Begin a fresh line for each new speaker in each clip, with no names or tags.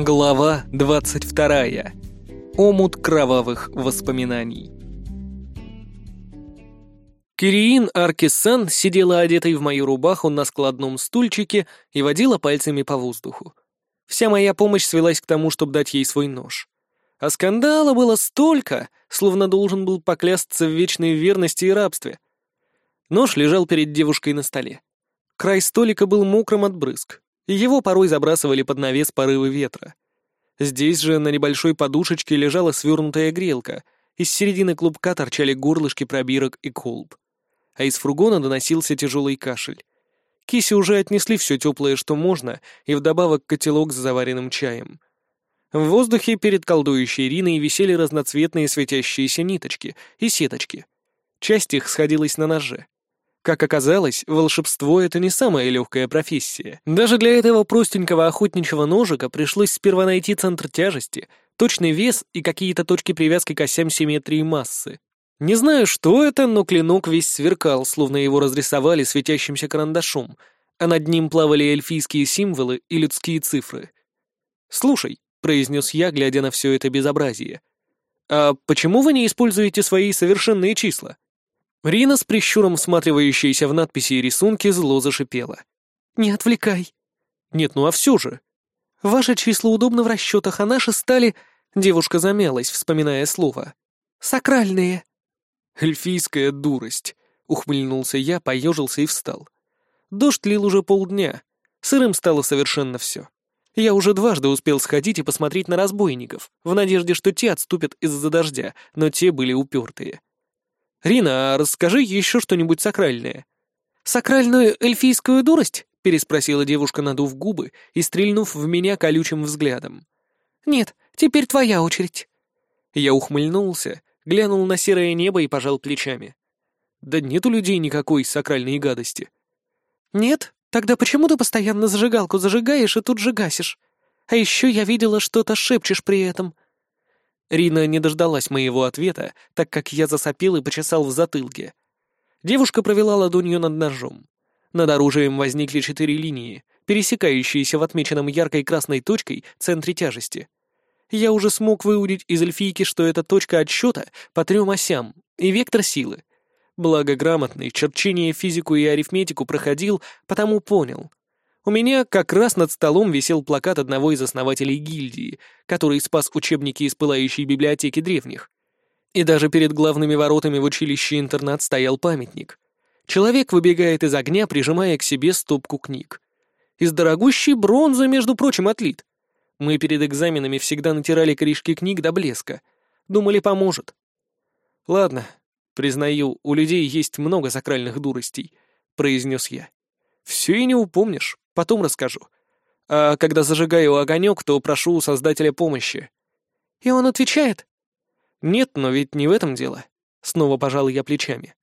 Глава 22. Омут кровавых воспоминаний. Кириин Аркисан сидела одетой в мою рубаху на складном стульчике и водила пальцами по воздуху. Вся моя помощь свелась к тому, чтобы дать ей свой нож. А скандала было столько, словно должен был поклясться в вечной верности и рабстве. Нож лежал перед девушкой на столе. Край столика был мокрым от брызг и его порой забрасывали под навес порывы ветра. Здесь же на небольшой подушечке лежала свернутая грелка, из середины клубка торчали горлышки пробирок и колб. А из фургона доносился тяжелый кашель. Киси уже отнесли все теплое, что можно, и вдобавок котелок с заваренным чаем. В воздухе перед колдующей Ириной висели разноцветные светящиеся ниточки и сеточки. Часть их сходилась на ноже. Как оказалось, волшебство — это не самая легкая профессия. Даже для этого простенького охотничьего ножика пришлось сперва найти центр тяжести, точный вес и какие-то точки привязки к осям симметрии массы. Не знаю, что это, но клинок весь сверкал, словно его разрисовали светящимся карандашом, а над ним плавали эльфийские символы и людские цифры. «Слушай», — произнес я, глядя на все это безобразие, — «а почему вы не используете свои совершенные числа?» Рина с прищуром всматривающаяся в надписи и рисунки зло зашипела. «Не отвлекай». «Нет, ну а все же». «Ваши числа удобны в расчетах, а наши стали...» Девушка замялась, вспоминая слово. «Сакральные». «Эльфийская дурость», — ухмыльнулся я, поежился и встал. Дождь лил уже полдня. Сырым стало совершенно все. Я уже дважды успел сходить и посмотреть на разбойников, в надежде, что те отступят из-за дождя, но те были упертые. «Рина, а расскажи еще что-нибудь сакральное». «Сакральную эльфийскую дурость?» — переспросила девушка, надув губы и стрельнув в меня колючим взглядом. «Нет, теперь твоя очередь». Я ухмыльнулся, глянул на серое небо и пожал плечами. «Да нет у людей никакой сакральной гадости». «Нет? Тогда почему ты постоянно зажигалку зажигаешь и тут же гасишь? А еще я видела, что-то шепчешь при этом». Рина не дождалась моего ответа, так как я засопел и почесал в затылке. Девушка провела ладонью над ножом. Над оружием возникли четыре линии, пересекающиеся в отмеченном яркой красной точкой центре тяжести. Я уже смог выудить из эльфийки, что это точка отсчета по трем осям и вектор силы. Благо грамотный, черчение физику и арифметику проходил, потому понял. У меня как раз над столом висел плакат одного из основателей гильдии, который спас учебники из пылающей библиотеки древних. И даже перед главными воротами в училище-интернат стоял памятник. Человек выбегает из огня, прижимая к себе стопку книг. Из дорогущей бронзы, между прочим, отлит. Мы перед экзаменами всегда натирали корешки книг до блеска. Думали, поможет. Ладно, признаю, у людей есть много сакральных дуростей, произнес я. Все и не упомнишь. Потом расскажу. А когда зажигаю огонек, то прошу у создателя помощи. И он отвечает? Нет, но ведь не в этом дело. Снова пожал я плечами.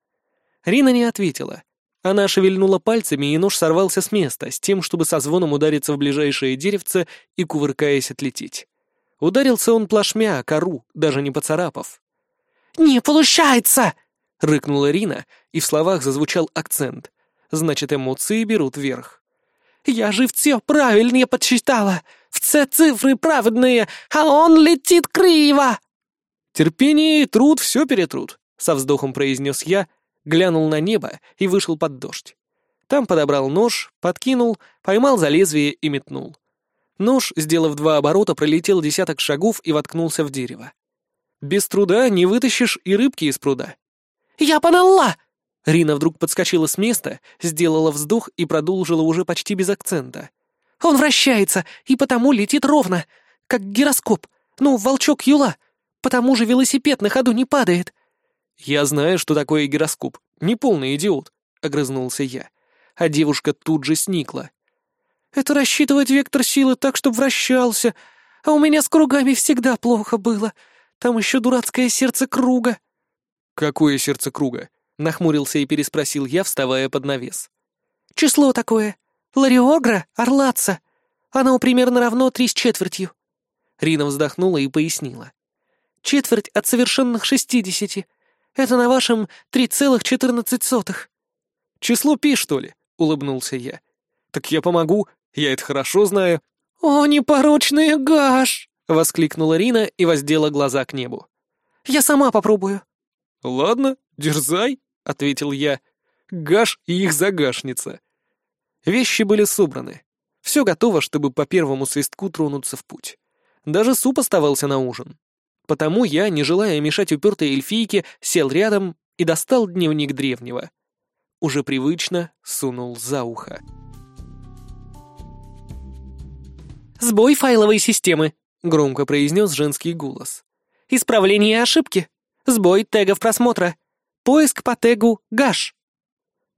Рина не ответила. Она шевельнула пальцами, и нож сорвался с места, с тем, чтобы со звоном удариться в ближайшее деревце и, кувыркаясь, отлететь. Ударился он плашмя о кору, даже не поцарапав. «Не получается!» — рыкнула Рина, и в словах зазвучал акцент. Значит, эмоции берут верх. Я же все правильнее подсчитала. Все цифры праведные, а он летит криво!» «Терпение и труд все перетрут», — со вздохом произнес я, глянул на небо и вышел под дождь. Там подобрал нож, подкинул, поймал за лезвие и метнул. Нож, сделав два оборота, пролетел десяток шагов и воткнулся в дерево. Без труда не вытащишь и рыбки из пруда. «Я поняла!» Рина вдруг подскочила с места, сделала вздох и продолжила уже почти без акцента. «Он вращается, и потому летит ровно, как гироскоп. Ну, волчок Юла. Потому же велосипед на ходу не падает». «Я знаю, что такое гироскоп. Не полный идиот», — огрызнулся я. А девушка тут же сникла. «Это рассчитывать вектор силы так, чтобы вращался. А у меня с кругами всегда плохо было. Там еще дурацкое сердце круга». «Какое сердце круга?» — нахмурился и переспросил я, вставая под навес. «Число такое. Лариогра, Орлаца. Оно примерно равно три с четвертью». Рина вздохнула и пояснила. «Четверть от совершенных шестидесяти. Это на вашем три целых четырнадцать сотых». «Число пи, что ли?» — улыбнулся я. «Так я помогу, я это хорошо знаю». «О, непорочный гаш!» — воскликнула Рина и воздела глаза к небу. «Я сама попробую». «Ладно, дерзай», — ответил я. «Гаш и их загашница». Вещи были собраны. Все готово, чтобы по первому свистку тронуться в путь. Даже суп оставался на ужин. Потому я, не желая мешать упертой эльфийке, сел рядом и достал дневник древнего. Уже привычно сунул за ухо. «Сбой файловой системы», — громко произнес женский голос. «Исправление ошибки. Сбой тегов просмотра. Поиск по тегу «Гаш».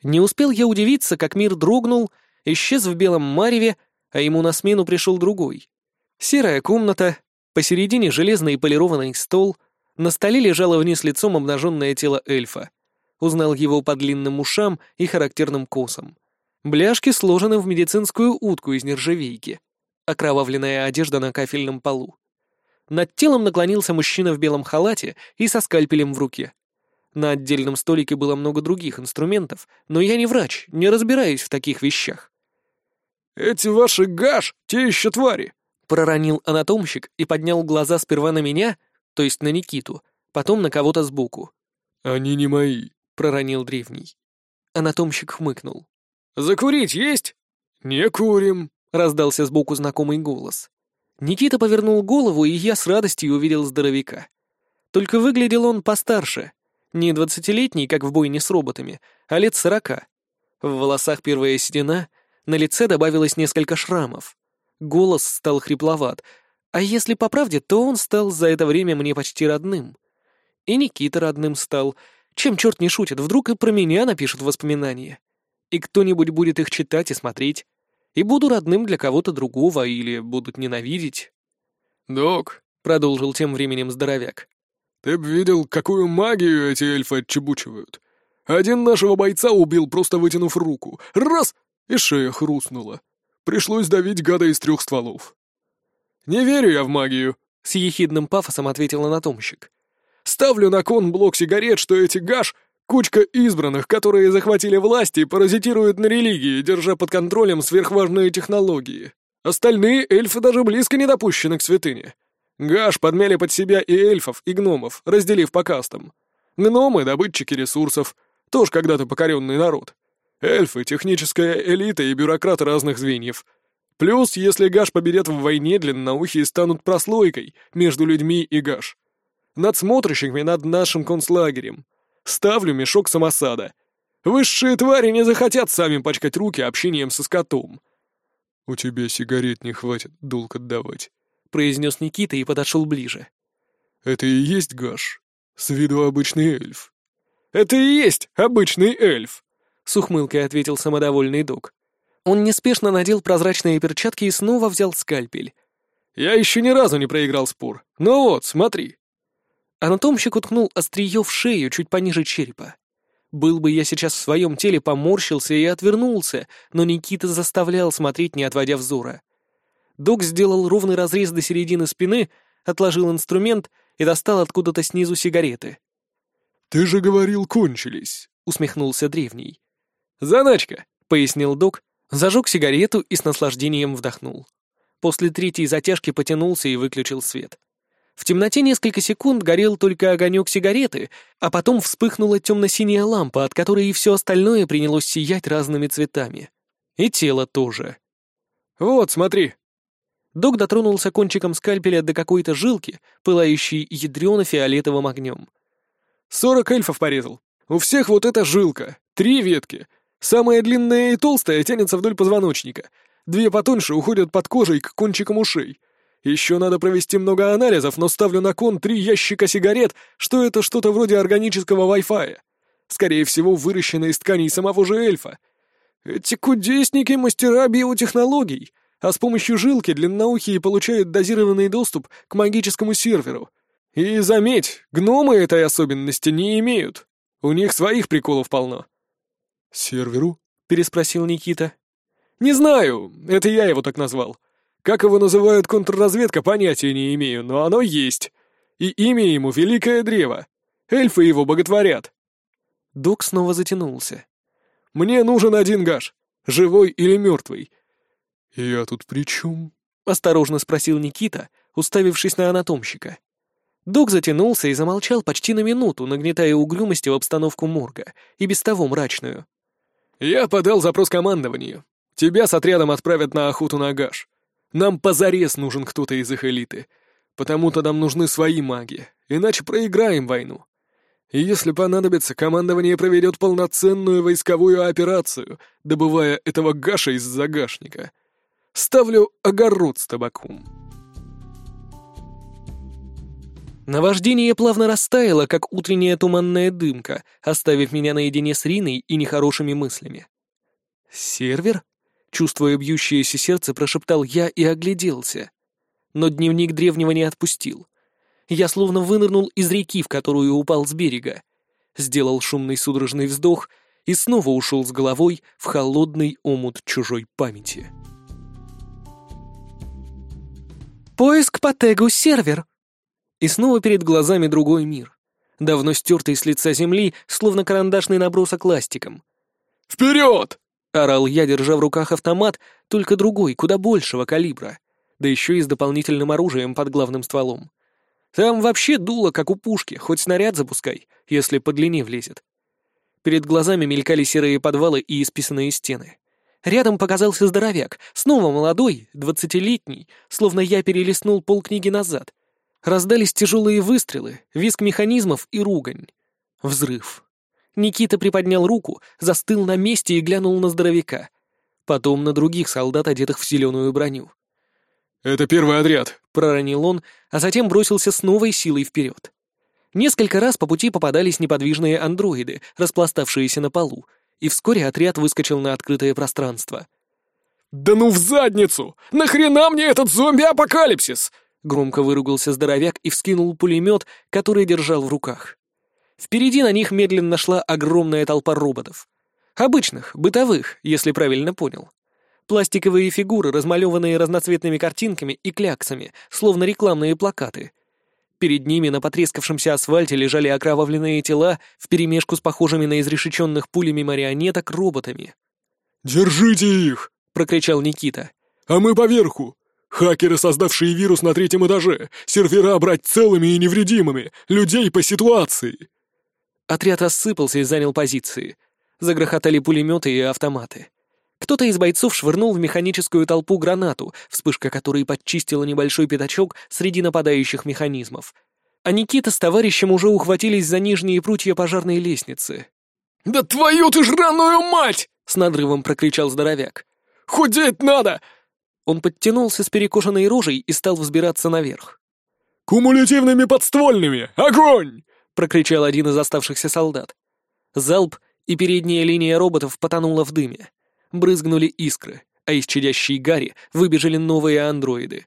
Не успел я удивиться, как мир дрогнул — исчез в белом мареве, а ему на смену пришел другой. Серая комната, посередине железный полированный стол, на столе лежало вниз лицом обнаженное тело эльфа. Узнал его по длинным ушам и характерным косам. Бляшки сложены в медицинскую утку из нержавейки. Окровавленная одежда на кафельном полу. Над телом наклонился мужчина в белом халате и со скальпелем в руке. На отдельном столике было много других инструментов, но я не врач, не разбираюсь в таких вещах.
«Эти ваши гаш, те еще твари!»
— проронил анатомщик и поднял глаза сперва на меня, то есть на Никиту, потом на кого-то сбоку.
«Они не мои», —
проронил древний. Анатомщик хмыкнул.
«Закурить есть?» «Не курим», — раздался сбоку знакомый голос.
Никита повернул голову, и я с радостью увидел здоровяка. Только выглядел он постарше. Не двадцатилетний, как в бойне с роботами, а лет сорока. В волосах первая седина, на лице добавилось несколько шрамов. Голос стал хрипловат. А если по правде, то он стал за это время мне почти родным. И Никита родным стал. Чем черт не шутит, вдруг и про меня напишут воспоминания. И кто-нибудь будет их читать и смотреть. И буду родным для кого-то другого, или будут ненавидеть.
«Док», — продолжил тем временем здоровяк, — «ты б видел, какую магию эти эльфы отчебучивают. Один нашего бойца убил, просто вытянув руку. Раз — и шея хрустнула. Пришлось давить гада из трех стволов. «Не верю я в магию», — с ехидным пафосом ответил анатомщик. «Ставлю на кон блок сигарет, что эти гаш — кучка избранных, которые захватили власть и паразитируют на религии, держа под контролем сверхважные технологии. Остальные эльфы даже близко не допущены к святыне. Гаш подмяли под себя и эльфов, и гномов, разделив по кастам. Гномы — добытчики ресурсов, тоже когда-то покоренный народ. Эльфы, техническая элита и бюрократы разных звеньев. Плюс, если Гаш победят в войне, длинноухие станут прослойкой между людьми и Гаш. Надсмотрщиками над нашим концлагерем. Ставлю мешок самосада. Высшие твари не захотят сами пачкать руки общением со скотом. «У тебя сигарет не хватит долг отдавать», — произнес Никита и подошел ближе. «Это и есть Гаш? С виду обычный эльф». «Это и есть обычный эльф», с ухмылкой ответил самодовольный док. Он неспешно надел прозрачные перчатки и снова взял скальпель. «Я еще ни разу не проиграл спор. Ну вот, смотри». Анатомщик уткнул острие в шею чуть пониже черепа. Был бы я сейчас в своем теле, поморщился и отвернулся, но Никита заставлял смотреть, не отводя взора. Док сделал ровный разрез до середины спины, отложил инструмент и достал откуда-то снизу сигареты. «Ты же говорил, кончились», — усмехнулся древний. «Заначка», — пояснил док, зажег сигарету и с наслаждением вдохнул. После третьей затяжки потянулся и выключил свет. В темноте несколько секунд горел только огонек сигареты, а потом вспыхнула темно-синяя лампа, от которой и все остальное принялось сиять разными цветами. И тело тоже. «Вот, смотри». Док дотронулся кончиком скальпеля до какой-то жилки, пылающей ядрено-фиолетовым огнем. «Сорок эльфов порезал. У всех вот эта жилка. Три ветки. Самая длинная и толстая тянется вдоль позвоночника. Две потоньше уходят под кожей к кончикам ушей. Еще надо провести много анализов, но ставлю на кон три ящика сигарет, что это что-то вроде органического Wi-Fi. Скорее всего, выращено из тканей самого же эльфа. Эти кудесники — мастера биотехнологий, а с помощью жилки длинноухие получают дозированный доступ к магическому серверу. И заметь, гномы этой особенности не имеют. У них своих приколов полно. «Серверу?» — переспросил Никита. «Не знаю, это я его так назвал. Как его называют контрразведка, понятия не имею, но оно есть. И имя ему — Великое Древо. Эльфы его боготворят». Док снова затянулся. «Мне нужен один гаш, живой или мертвый». «Я тут при чем?»
осторожно спросил Никита, уставившись на анатомщика. Док затянулся и замолчал почти на минуту, нагнетая угрюмостью обстановку морга, и без того мрачную.
«Я подал запрос командованию. Тебя с отрядом отправят на охоту на гаш. Нам позарез нужен кто-то из их элиты. Потому-то нам нужны свои маги, иначе проиграем войну. И если понадобится, командование проведет полноценную войсковую операцию, добывая этого гаша из загашника. Ставлю огород с табаком».
Наваждение плавно растаяло, как утренняя туманная дымка, оставив меня наедине с Риной и нехорошими мыслями. «Сервер?» — чувствуя бьющееся сердце, прошептал я и огляделся. Но дневник древнего не отпустил. Я словно вынырнул из реки, в которую упал с берега. Сделал шумный судорожный вздох и снова ушел с головой в холодный омут чужой памяти. «Поиск по тегу сервер», и снова перед глазами другой мир, давно стертый с лица земли, словно карандашный набросок ластиком.
«Вперед!»
— орал я, держа в руках автомат, только другой, куда большего калибра, да еще и с дополнительным оружием под главным стволом. Там вообще дуло, как у пушки, хоть снаряд запускай, если по длине влезет. Перед глазами мелькали серые подвалы и исписанные стены. Рядом показался здоровяк, снова молодой, двадцатилетний, словно я перелистнул полкниги назад, Раздались тяжелые выстрелы, визг механизмов и ругань. Взрыв. Никита приподнял руку, застыл на месте и глянул на здоровяка. Потом на других солдат, одетых в зеленую броню.
«Это первый отряд», —
проронил он, а затем бросился с новой силой вперед. Несколько раз по пути попадались неподвижные андроиды, распластавшиеся на полу, и вскоре отряд выскочил на открытое пространство.
«Да ну в задницу! Нахрена мне этот зомби-апокалипсис?»
Громко выругался здоровяк и вскинул пулемет, который держал в руках. Впереди на них медленно шла огромная толпа роботов. Обычных, бытовых, если правильно понял. Пластиковые фигуры, размалеванные разноцветными картинками и кляксами, словно рекламные плакаты. Перед ними на потрескавшемся асфальте лежали окровавленные тела вперемешку с похожими на изрешеченных пулями марионеток роботами.
«Держите их!» — прокричал Никита. «А мы поверху! Хакеры, создавшие вирус на третьем этаже, сервера брать целыми и невредимыми, людей по ситуации!»
Отряд рассыпался и занял позиции. Загрохотали пулеметы и автоматы. Кто-то из бойцов швырнул в механическую толпу гранату, вспышка которой подчистила небольшой пятачок среди нападающих механизмов. А Никита с товарищем уже ухватились за нижние прутья пожарной лестницы.
«Да твою ты жраную мать!» — с надрывом прокричал здоровяк. «Худеть надо!
Он подтянулся с перекошенной рожей и стал взбираться наверх.
«Кумулятивными подствольными! Огонь!»
— прокричал один из оставшихся солдат. Залп, и передняя линия роботов потонула в дыме. Брызгнули искры, а из чадящей гари выбежали новые андроиды.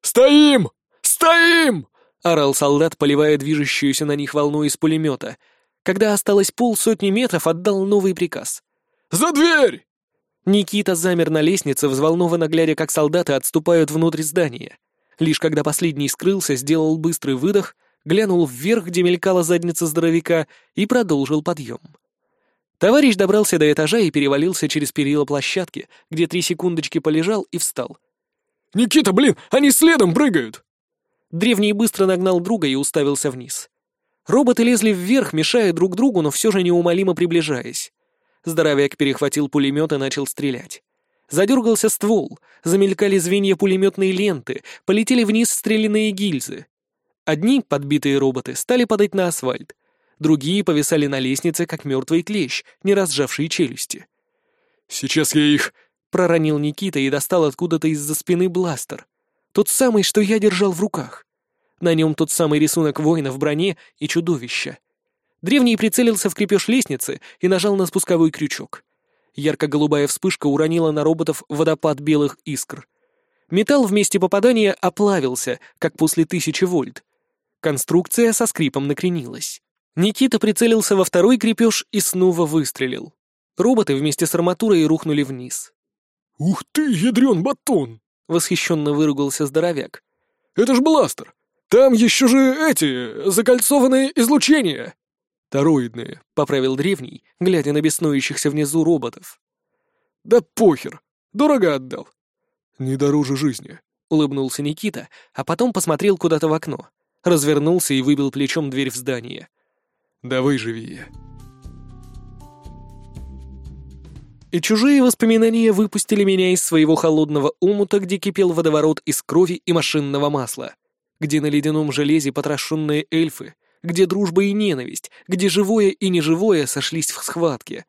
«Стоим! Стоим!»
— орал солдат, поливая движущуюся на них волну из пулемета. Когда осталось полсотни метров, отдал новый приказ.
«За дверь!»
Никита замер на лестнице, взволнованно глядя, как солдаты отступают внутрь здания. Лишь когда последний скрылся, сделал быстрый выдох, глянул вверх, где мелькала задница здоровяка, и продолжил подъем. Товарищ добрался до этажа и перевалился через перила площадки, где три секундочки полежал и встал.
«Никита, блин, они следом прыгают!»
Древний быстро нагнал друга и уставился вниз. Роботы лезли вверх, мешая друг другу, но все же неумолимо приближаясь. Здоровяк перехватил пулемет и начал стрелять. Задергался ствол, замелькали звенья пулеметной ленты, полетели вниз стрелянные гильзы. Одни, подбитые роботы, стали падать на асфальт, другие повисали на лестнице, как мертвый клещ, не разжавший челюсти.
«Сейчас я их...»
— проронил Никита и достал откуда-то из-за спины бластер. Тот самый, что я держал в руках. На нем тот самый рисунок воина в броне и чудовища. Древний прицелился в крепеж лестницы и нажал на спусковой крючок. Ярко-голубая вспышка уронила на роботов водопад белых искр. Металл в месте попадания оплавился, как после тысячи вольт. Конструкция со скрипом накренилась. Никита прицелился во второй крепеж и снова выстрелил. Роботы вместе с арматурой рухнули вниз.
«Ух ты, ядрен батон!»
— восхищенно выругался здоровяк.
«Это ж бластер! Там еще же эти, закольцованные излучения!»
«Тороидные», — поправил древний, глядя на беснующихся внизу роботов.
«Да похер! Дорого отдал!» «Не дороже жизни», —
улыбнулся Никита, а потом посмотрел куда-то в окно, развернулся и выбил плечом дверь в здание.
«Давай живее».
И чужие воспоминания выпустили меня из своего холодного омута, где кипел водоворот из крови и машинного масла, где на ледяном железе потрошенные эльфы, где дружба и ненависть, где живое и неживое сошлись в схватке.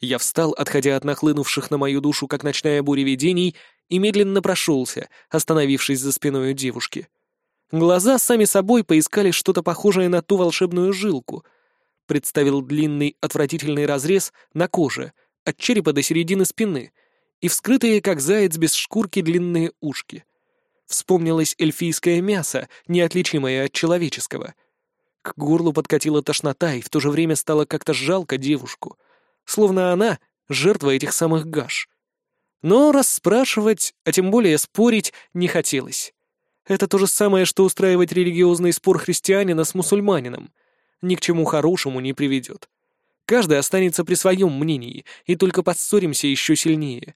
Я встал, отходя от нахлынувших на мою душу, как ночная буря видений, и медленно прошелся, остановившись за спиной девушки. Глаза сами собой поискали что-то похожее на ту волшебную жилку. Представил длинный отвратительный разрез на коже — от черепа до середины спины, и вскрытые, как заяц без шкурки, длинные ушки. Вспомнилось эльфийское мясо, неотличимое от человеческого. К горлу подкатила тошнота, и в то же время стало как-то жалко девушку, словно она — жертва этих самых гаш. Но расспрашивать, а тем более спорить, не хотелось. Это то же самое, что устраивать религиозный спор христианина с мусульманином. Ни к чему хорошему не приведет. Каждый останется при своем мнении, и только поссоримся еще сильнее.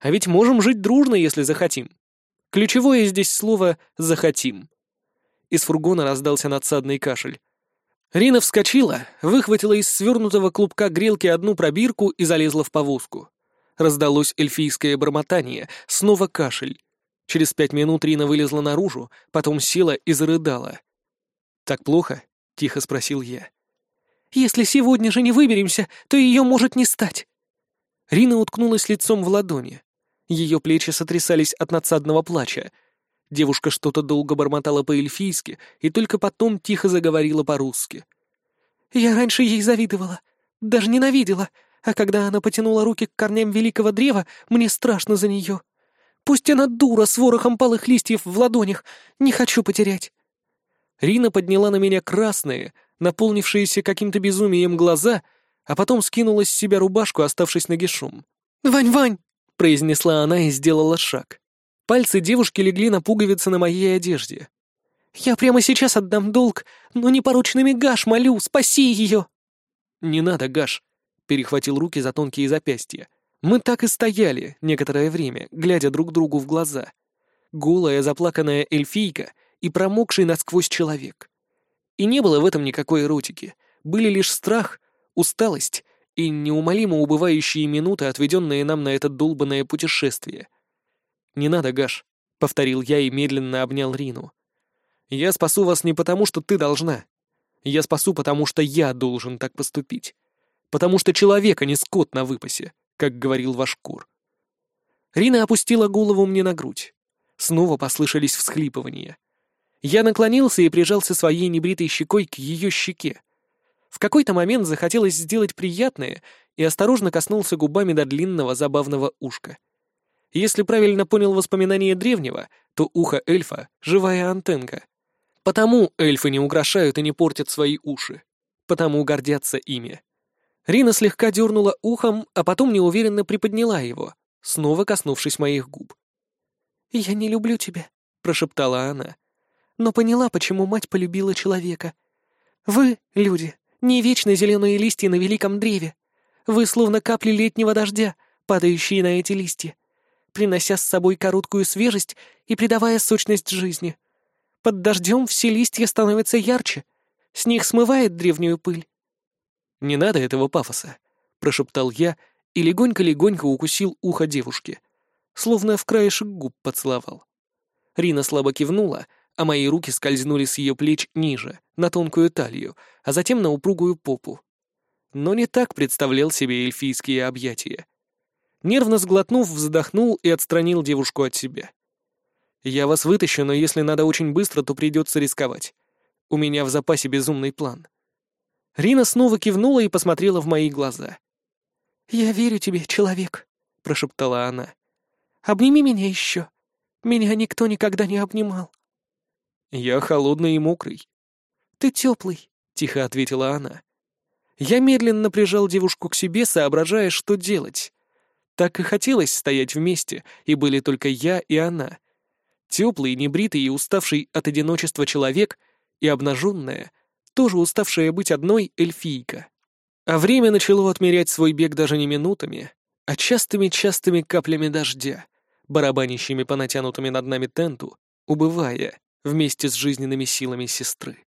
А ведь можем жить дружно, если захотим. Ключевое здесь слово «захотим». Из фургона раздался надсадный кашель. Рина вскочила, выхватила из свернутого клубка грелки одну пробирку и залезла в повозку. Раздалось эльфийское бормотание, снова кашель. Через пять минут Рина вылезла наружу, потом села и зарыдала. «Так плохо?» — тихо спросил я. Если сегодня же не выберемся, то ее может не стать». Рина уткнулась лицом в ладони. Ее плечи сотрясались от надсадного плача. Девушка что-то долго бормотала по-эльфийски и только потом тихо заговорила по-русски. «Я раньше ей завидовала, даже ненавидела, а когда она потянула руки к корням великого древа, мне страшно за нее. Пусть она дура с ворохом палых листьев в ладонях, не хочу потерять». Рина подняла на меня красные, наполнившиеся каким-то безумием глаза, а потом скинула с себя рубашку, оставшись нагишом. «Вань-Вань!» — произнесла она и сделала шаг. Пальцы девушки легли на пуговицы на моей одежде. «Я прямо сейчас отдам долг, но непорочными Гаш молю, спаси ее!» «Не надо, Гаш!» — перехватил руки за тонкие запястья. Мы так и стояли некоторое время, глядя друг другу в глаза. Голая, заплаканная эльфийка и промокший насквозь человек. И не было в этом никакой эротики. Были лишь страх, усталость и неумолимо убывающие минуты, отведенные нам на это долбанное путешествие. «Не надо, Гаш», — повторил я и медленно обнял Рину. «Я спасу вас не потому, что ты должна. Я спасу, потому что я должен так поступить. Потому что человек, а не скот на выпасе, как говорил ваш кур». Рина опустила голову мне на грудь. Снова послышались всхлипывания. Я наклонился и прижался своей небритой щекой к ее щеке. В какой-то момент захотелось сделать приятное и осторожно коснулся губами до длинного забавного ушка. Если правильно понял воспоминания древнего, то ухо эльфа — живая антенка. Потому эльфы не украшают и не портят свои уши. Потому гордятся ими. Рина слегка дернула ухом, а потом неуверенно приподняла его, снова коснувшись моих губ. «Я не люблю тебя», — прошептала она но поняла, почему мать полюбила человека. Вы, люди, не вечно зеленые листья на великом древе. Вы словно капли летнего дождя, падающие на эти листья, принося с собой короткую свежесть и придавая сочность жизни. Под дождем все листья становятся ярче, с них смывает древнюю пыль. «Не надо этого пафоса», — прошептал я и легонько-легонько укусил ухо девушки, словно в краешек губ поцеловал. Рина слабо кивнула, а мои руки скользнули с ее плеч ниже, на тонкую талию, а затем на упругую попу. Но не так представлял себе эльфийские объятия. Нервно сглотнув, вздохнул и отстранил девушку от себя. «Я вас вытащу, но если надо очень быстро, то придется рисковать. У меня в запасе безумный план». Рина снова кивнула и посмотрела в мои глаза. «Я верю тебе, человек», — прошептала она. «Обними меня еще. Меня никто никогда не обнимал». «Я холодный и мокрый». «Ты теплый», — тихо ответила она. Я медленно прижал девушку к себе, соображая, что делать. Так и хотелось стоять вместе, и были только я и она. Теплый, небритый и уставший от одиночества человек, и обнаженная, тоже уставшая быть одной эльфийка. А время начало отмерять свой бег даже не минутами, а частыми-частыми каплями дождя, барабанящими по натянутыми над нами тенту, убывая вместе с жизненными силами сестры.